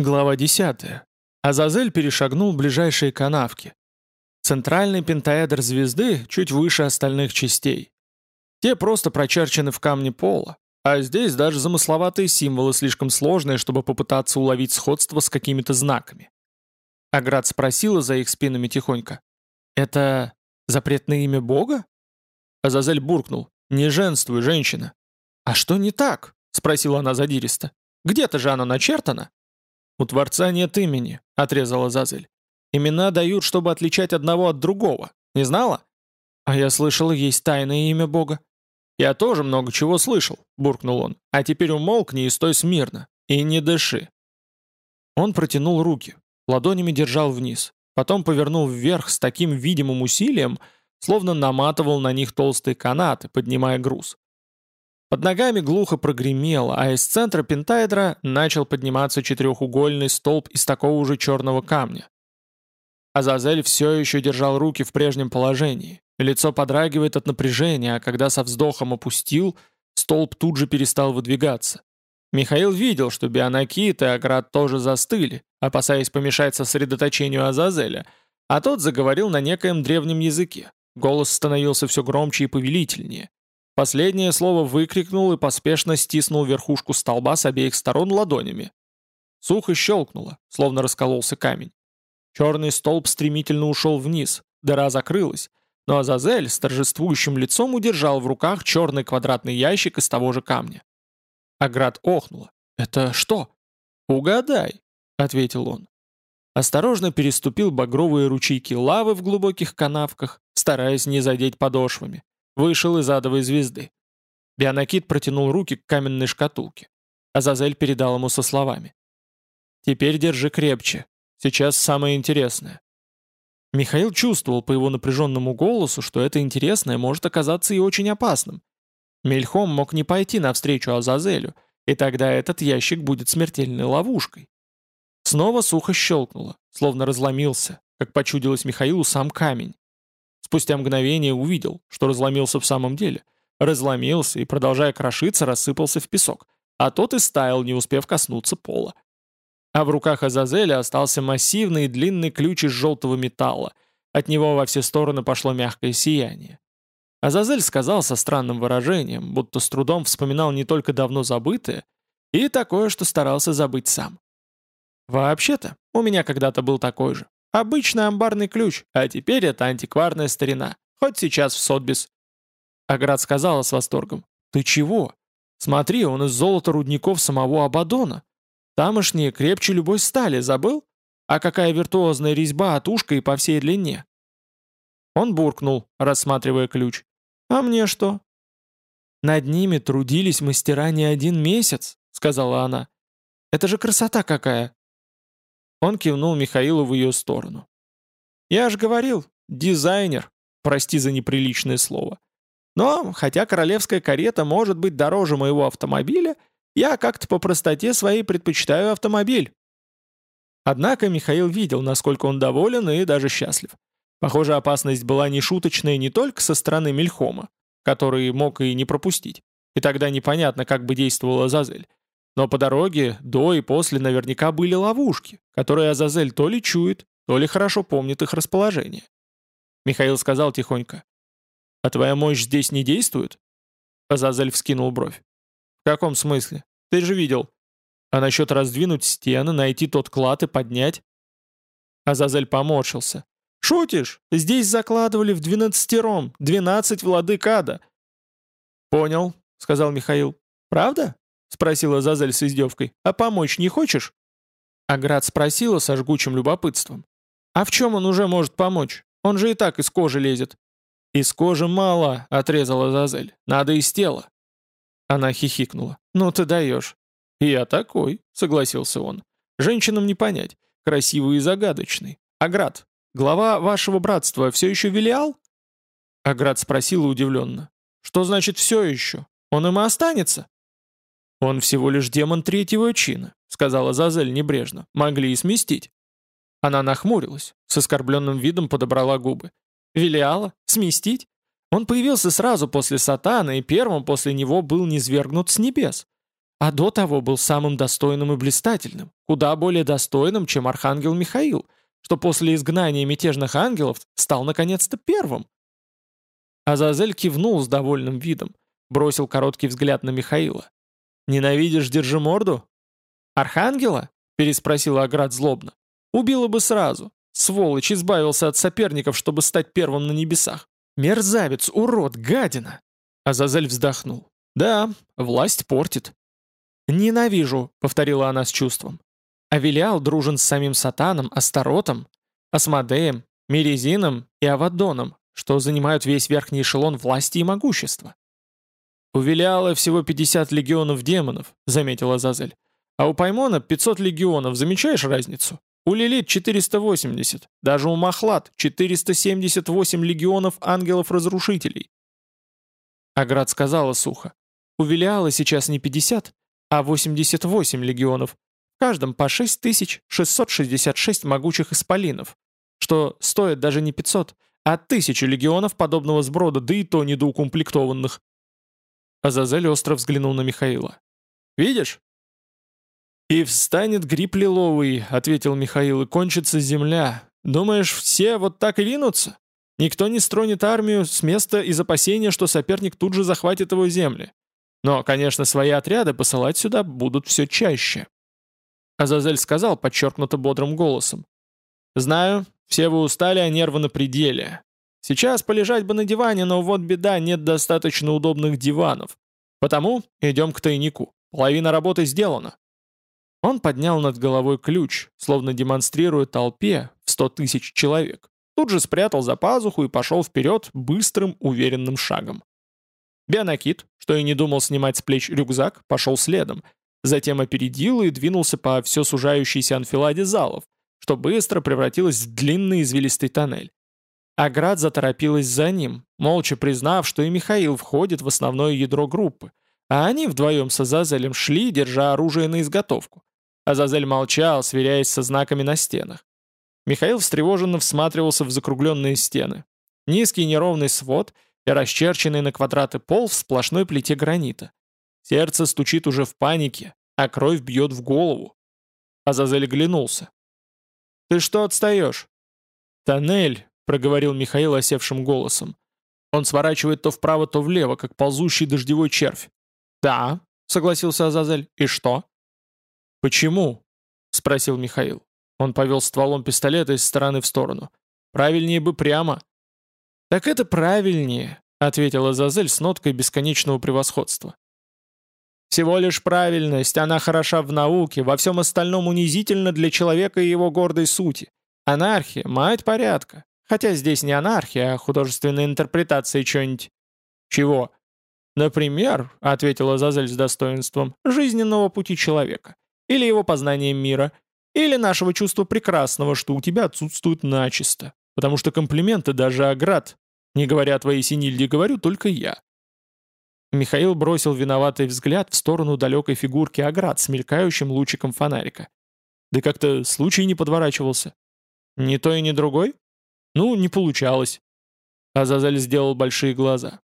Глава 10. Азазель перешагнул ближайшие канавки. Центральный пентаэдр звезды чуть выше остальных частей. Те просто прочерчены в камне пола, а здесь даже замысловатые символы слишком сложные, чтобы попытаться уловить сходство с какими-то знаками. Аград спросила за их спинами тихонько. «Это запретное имя Бога?» Азазель буркнул. «Не женствуй, женщина». «А что не так?» — спросила она задиристо. «Где-то же оно начертано?» «У Творца нет имени», — отрезала Зазель. «Имена дают, чтобы отличать одного от другого. Не знала?» «А я слышала, есть тайное имя Бога». «Я тоже много чего слышал», — буркнул он. «А теперь умолкни и стой смирно. И не дыши». Он протянул руки, ладонями держал вниз, потом повернул вверх с таким видимым усилием, словно наматывал на них толстые канаты, поднимая груз. Под ногами глухо прогремело, а из центра пентаэдра начал подниматься четырехугольный столб из такого же черного камня. Азазель все еще держал руки в прежнем положении. Лицо подрагивает от напряжения, а когда со вздохом опустил, столб тут же перестал выдвигаться. Михаил видел, что Бионакит и Аград тоже застыли, опасаясь помешать сосредоточению Азазеля, а тот заговорил на некоем древнем языке. Голос становился все громче и повелительнее. Последнее слово выкрикнул и поспешно стиснул верхушку столба с обеих сторон ладонями. Сухо щелкнуло, словно раскололся камень. Черный столб стремительно ушел вниз, дыра закрылась, но Азазель с торжествующим лицом удержал в руках черный квадратный ящик из того же камня. Аград охнула. «Это что?» «Угадай», — ответил он. Осторожно переступил багровые ручейки лавы в глубоких канавках, стараясь не задеть подошвами. Вышел из адовой звезды. Бионакит протянул руки к каменной шкатулке. Азазель передал ему со словами. «Теперь держи крепче. Сейчас самое интересное». Михаил чувствовал по его напряженному голосу, что это интересное может оказаться и очень опасным. Мельхом мог не пойти навстречу Азазелю, и тогда этот ящик будет смертельной ловушкой. Снова сухо щелкнуло, словно разломился, как почудилось Михаилу сам камень. Спустя мгновение увидел, что разломился в самом деле. Разломился и, продолжая крошиться, рассыпался в песок, а тот и стаял, не успев коснуться пола. А в руках Азазеля остался массивный и длинный ключ из желтого металла. От него во все стороны пошло мягкое сияние. Азазель сказал со странным выражением, будто с трудом вспоминал не только давно забытое, и такое, что старался забыть сам. «Вообще-то, у меня когда-то был такой же. Обычный амбарный ключ, а теперь это антикварная старина. Хоть сейчас в Сотбис. Аград сказала с восторгом. «Ты чего? Смотри, он из золота рудников самого Абадона. Тамошние крепче любой стали, забыл? А какая виртуозная резьба от ушка и по всей длине?» Он буркнул, рассматривая ключ. «А мне что?» «Над ними трудились мастера не один месяц», — сказала она. «Это же красота какая! Он кивнул Михаилу в ее сторону. «Я же говорил, дизайнер, прости за неприличное слово. Но, хотя королевская карета может быть дороже моего автомобиля, я как-то по простоте своей предпочитаю автомобиль». Однако Михаил видел, насколько он доволен и даже счастлив. Похоже, опасность была не шуточная не только со стороны Мельхома, который мог и не пропустить, и тогда непонятно, как бы действовала Зазель, но по дороге до и после наверняка были ловушки, которые Азазель то ли чует, то ли хорошо помнит их расположение. Михаил сказал тихонько. «А твоя мощь здесь не действует?» Азазель вскинул бровь. «В каком смысле? Ты же видел. А насчет раздвинуть стены, найти тот клад и поднять?» Азазель поморщился. «Шутишь? Здесь закладывали в двенадцатером, двенадцать владык ада». «Понял», — сказал Михаил. «Правда?» — спросила Зазель с издевкой. «А помочь не хочешь?» Аград спросила со жгучим любопытством. «А в чем он уже может помочь? Он же и так из кожи лезет». «Из кожи мало», — отрезала Зазель. «Надо из тела». Она хихикнула. «Ну ты даешь». «Я такой», — согласился он. «Женщинам не понять. Красивый и загадочный. Аград, глава вашего братства все еще Велиал?» Аград спросила удивленно. «Что значит «все еще»? Он им и останется?» «Он всего лишь демон третьего чина», — сказала Зазель небрежно. «Могли и сместить». Она нахмурилась, с оскорбленным видом подобрала губы. «Велиала? Сместить? Он появился сразу после Сатана, и первым после него был низвергнут с небес. а до того был самым достойным и блистательным, куда более достойным, чем архангел Михаил, что после изгнания мятежных ангелов стал наконец-то первым. Азазель кивнул с довольным видом, бросил короткий взгляд на Михаила. «Ненавидишь, держи морду?» «Архангела?» — переспросил Аград злобно. «Убила бы сразу. Сволочь избавился от соперников, чтобы стать первым на небесах. Мерзавец, урод, гадина!» Азазель вздохнул. «Да, власть портит». «Ненавижу», — повторила она с чувством. Авелиал дружен с самим Сатаном, Астаротом, Асмодеем, Мерезином и Авадоном, что занимают весь верхний эшелон власти и могущества. «У Велиала всего 50 легионов демонов», — заметила Азазель. «А у Паймона 500 легионов, замечаешь разницу? У Лилит 480, даже у Махлад 478 легионов ангелов-разрушителей». Аград сказала сухо. «У Велиала сейчас не 50, а 88 легионов, в каждом по 6666 могучих исполинов, что стоит даже не 500, а 1000 легионов подобного сброда, да и то недоукомплектованных. Азазель остро взглянул на Михаила. «Видишь?» «И встанет гриб лиловый», — ответил Михаил, — «и кончится земля. Думаешь, все вот так и ринутся? Никто не стронет армию с места из опасения, что соперник тут же захватит его земли. Но, конечно, свои отряды посылать сюда будут все чаще. Азазель сказал подчеркнуто бодрым голосом. «Знаю, все вы устали, а нервы на пределе. Сейчас полежать бы на диване, но вот беда, нет достаточно удобных диванов. Потому идем к тайнику. Половина работы сделана». Он поднял над головой ключ, словно демонстрируя толпе в сто тысяч человек. Тут же спрятал за пазуху и пошел вперед быстрым, уверенным шагом. Бионакит, что и не думал снимать с плеч рюкзак, пошел следом, затем опередил и двинулся по все сужающейся анфиладе залов, что быстро превратилось в длинный извилистый тоннель. Аград заторопилась за ним, молча признав, что и Михаил входит в основное ядро группы, а они вдвоем с Азазелем шли, держа оружие на изготовку. Азазель молчал, сверяясь со знаками на стенах. Михаил встревоженно всматривался в закругленные стены. Низкий неровный свод — и расчерченный на квадраты пол в сплошной плите гранита. Сердце стучит уже в панике, а кровь бьет в голову. Азазель глянулся. «Ты что отстаешь?» «Тоннель», — проговорил Михаил осевшим голосом. «Он сворачивает то вправо, то влево, как ползущий дождевой червь». «Да», — согласился Азазель. «И что?» «Почему?» — спросил Михаил. Он повел стволом пистолета из стороны в сторону. «Правильнее бы прямо». «Так это правильнее», — ответила Зазель с ноткой бесконечного превосходства. «Всего лишь правильность, она хороша в науке, во всем остальном унизительно для человека и его гордой сути. Анархия — мать порядка. Хотя здесь не анархия, а художественная интерпретация чего-нибудь». «Чего?» «Например», — ответила Зазель с достоинством, — «жизненного пути человека. Или его познания мира. Или нашего чувства прекрасного, что у тебя отсутствует начисто потому что комплименты даже Аград, не говоря о твоей Синильде, говорю только я». Михаил бросил виноватый взгляд в сторону далекой фигурки Аград с мелькающим лучиком фонарика. Да как-то случай не подворачивался. Ни то и ни другой? Ну, не получалось. Азазель сделал большие глаза.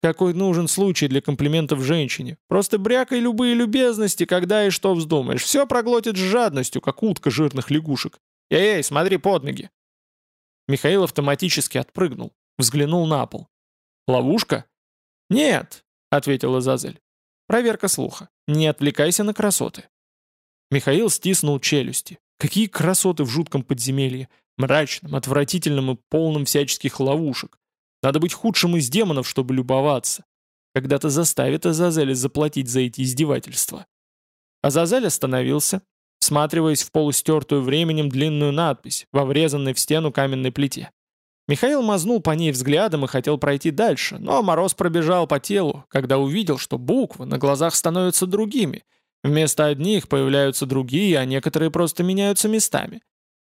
Какой нужен случай для комплиментов женщине? Просто брякай любые любезности, когда и что вздумаешь. Все проглотит с жадностью, как утка жирных лягушек. Эй-эй, смотри под ноги. Михаил автоматически отпрыгнул, взглянул на пол. «Ловушка?» «Нет», — ответила Зазель. «Проверка слуха. Не отвлекайся на красоты». Михаил стиснул челюсти. Какие красоты в жутком подземелье, мрачном, отвратительном и полном всяческих ловушек. Надо быть худшим из демонов, чтобы любоваться. Когда-то заставит Азазеля заплатить за эти издевательства. Азазель остановился, всматриваясь в полустертую временем длинную надпись во врезанной в стену каменной плите. Михаил мазнул по ней взглядом и хотел пройти дальше, но мороз пробежал по телу, когда увидел, что буквы на глазах становятся другими. Вместо одних появляются другие, а некоторые просто меняются местами.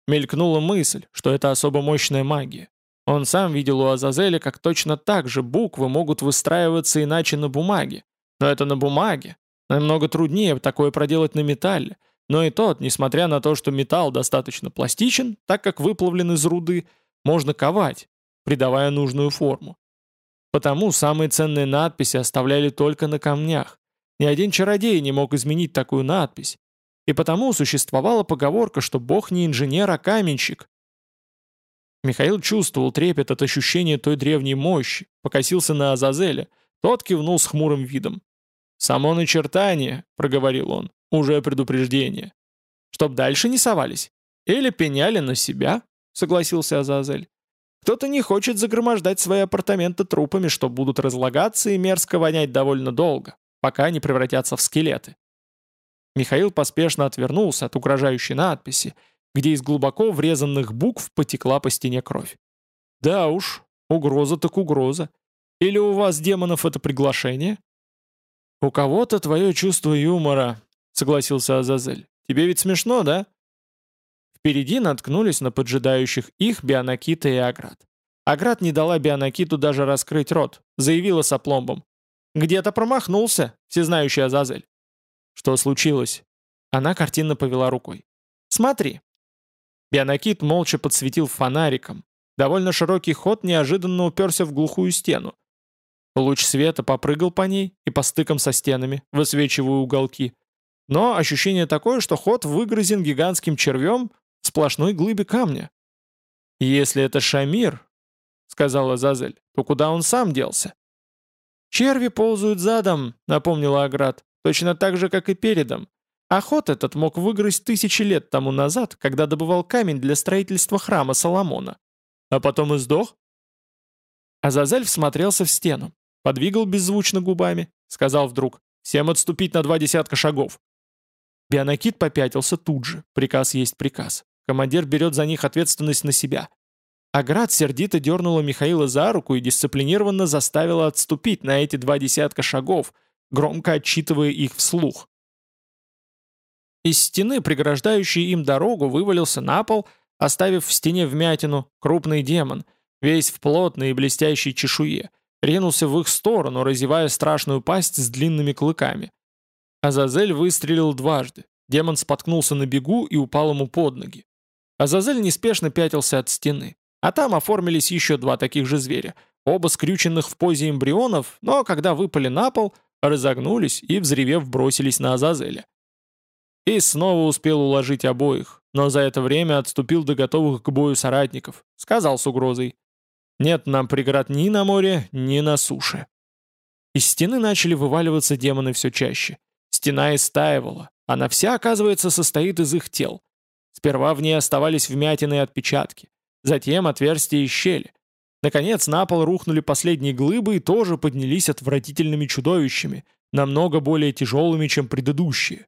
Мелькнула мысль, что это особо мощная магия. Он сам видел у Азазеля, как точно так же буквы могут выстраиваться иначе на бумаге. Но это на бумаге. Намного труднее такое проделать на металле, но и тот, несмотря на то, что металл достаточно пластичен, так как выплавлен из руды, можно ковать, придавая нужную форму. Потому самые ценные надписи оставляли только на камнях. Ни один чародей не мог изменить такую надпись. И потому существовала поговорка, что бог не инженер, а каменщик. Михаил чувствовал трепет от ощущения той древней мощи, покосился на Азазеля, тот кивнул с хмурым видом. «Само начертание», — проговорил он, — «уже предупреждение. Чтоб дальше не совались. Или пеняли на себя», — согласился Азазель. «Кто-то не хочет загромождать свои апартаменты трупами, что будут разлагаться и мерзко вонять довольно долго, пока не превратятся в скелеты». Михаил поспешно отвернулся от угрожающей надписи, где из глубоко врезанных букв потекла по стене кровь. «Да уж, угроза так угроза. Или у вас, демонов, это приглашение?» «У кого-то твое чувство юмора», — согласился Азазель. «Тебе ведь смешно, да?» Впереди наткнулись на поджидающих их Бионакита и Аград. Аград не дала Бионакиту даже раскрыть рот, заявила с опломбом. «Где-то промахнулся, всезнающий Азазель». «Что случилось?» Она картинно повела рукой. «Смотри». Бионакит молча подсветил фонариком. Довольно широкий ход неожиданно уперся в глухую стену. Луч света попрыгал по ней и по стыкам со стенами, высвечивая уголки. Но ощущение такое, что ход выгрызен гигантским червем в сплошной глыбе камня. «Если это Шамир», — сказала Зазель, — «то куда он сам делся?» «Черви ползают задом», — напомнила Аград, — «точно так же, как и передом. Ход этот мог выгрызть тысячи лет тому назад, когда добывал камень для строительства храма Соломона. А потом и сдох?» Азазель всмотрелся в стену, подвигал беззвучно губами, сказал вдруг «Всем отступить на два десятка шагов». Бионакит попятился тут же, приказ есть приказ. Командир берет за них ответственность на себя. Аград сердито дернула Михаила за руку и дисциплинированно заставила отступить на эти два десятка шагов, громко отчитывая их вслух. Из стены, преграждающей им дорогу, вывалился на пол, оставив в стене вмятину, крупный демон, весь в плотной и блестящей чешуе, ринулся в их сторону, разевая страшную пасть с длинными клыками. Азазель выстрелил дважды. Демон споткнулся на бегу и упал ему под ноги. Азазель неспешно пятился от стены. А там оформились еще два таких же зверя, оба скрюченных в позе эмбрионов, но когда выпали на пол, разогнулись и, взревев, бросились на Азазеля. И снова успел уложить обоих, но за это время отступил до готовых к бою соратников, сказал с угрозой. Нет нам преград ни на море, ни на суше. Из стены начали вываливаться демоны все чаще. Стена истаивала. Она вся, оказывается, состоит из их тел. Сперва в ней оставались вмятины и отпечатки. Затем отверстия и щели. Наконец на пол рухнули последние глыбы и тоже поднялись отвратительными чудовищами, намного более тяжелыми, чем предыдущие.